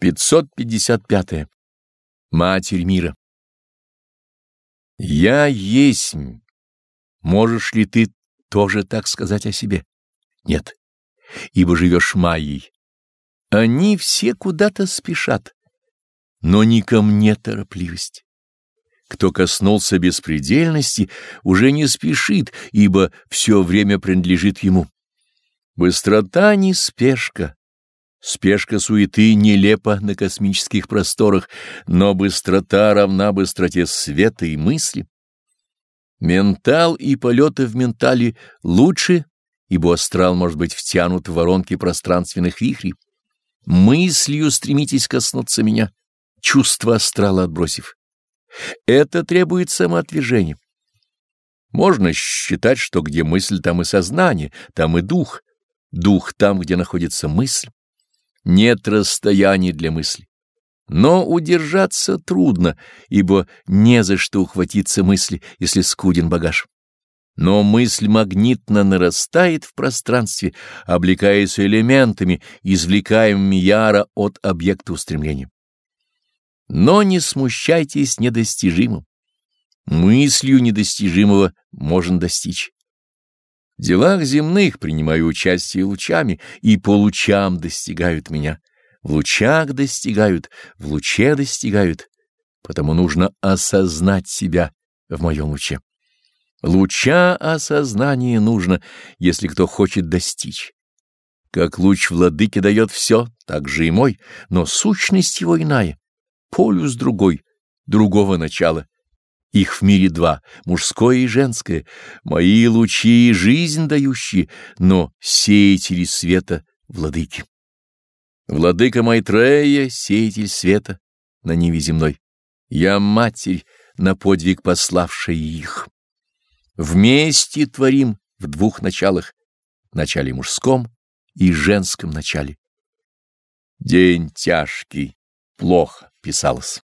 555. -е. Матерь мира. Я есть. Можешь ли ты тоже так сказать о себе? Нет, ибо живешь Майей. Они все куда-то спешат, но не ко мне торопливость. Кто коснулся беспредельности, уже не спешит, ибо все время принадлежит ему. Быстрота не спешка. Спешка суеты нелепа на космических просторах, но быстрота равна быстроте света и мысли. Ментал и полеты в ментале лучше, ибо астрал может быть втянут в воронки пространственных вихрей. Мыслью стремитесь коснуться меня, чувство астрала отбросив. Это требует самоотвержения. Можно считать, что где мысль, там и сознание, там и дух. Дух там, где находится мысль. Нет расстояний для мысли. Но удержаться трудно, ибо не за что ухватиться мысли, если скуден багаж. Но мысль магнитно нарастает в пространстве, облекаясь элементами, извлекаемыми яро от объекта устремления. Но не смущайтесь недостижимым. Мыслью недостижимого можно достичь. Делах земных принимаю участие лучами, и по лучам достигают меня. В лучах достигают, в луче достигают, потому нужно осознать себя в моем луче. Луча осознания нужно, если кто хочет достичь. Как луч владыки дает все, так же и мой, но сущность его иная, полюс другой, другого начала. Их в мире два, мужское и женское, мои лучи — жизнь дающие, но сеятели света — владыки. Владыка Майтрея — сеятель света на ниве земной. Я матерь, на подвиг пославшая их. Вместе творим в двух началах, начале мужском и женском начале. День тяжкий, плохо писалось.